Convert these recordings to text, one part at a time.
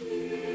Yeah.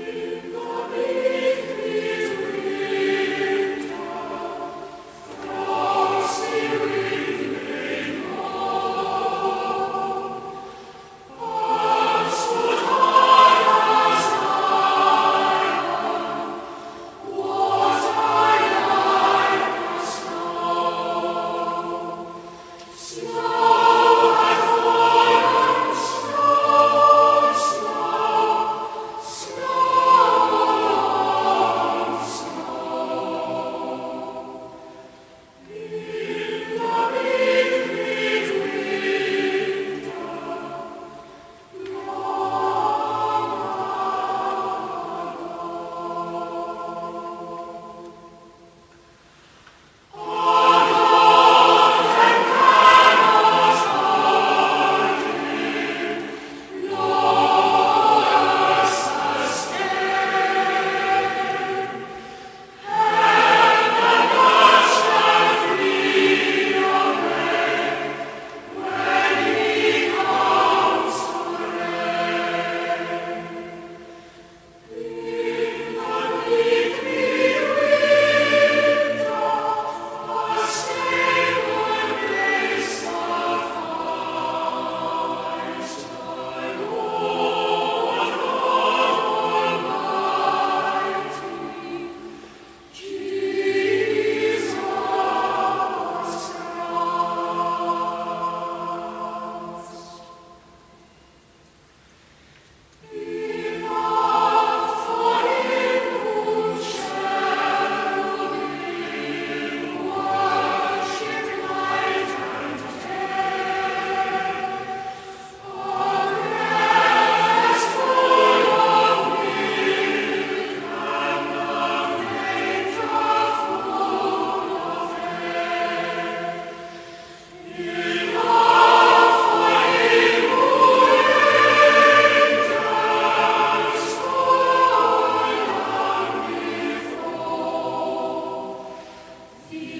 Sí.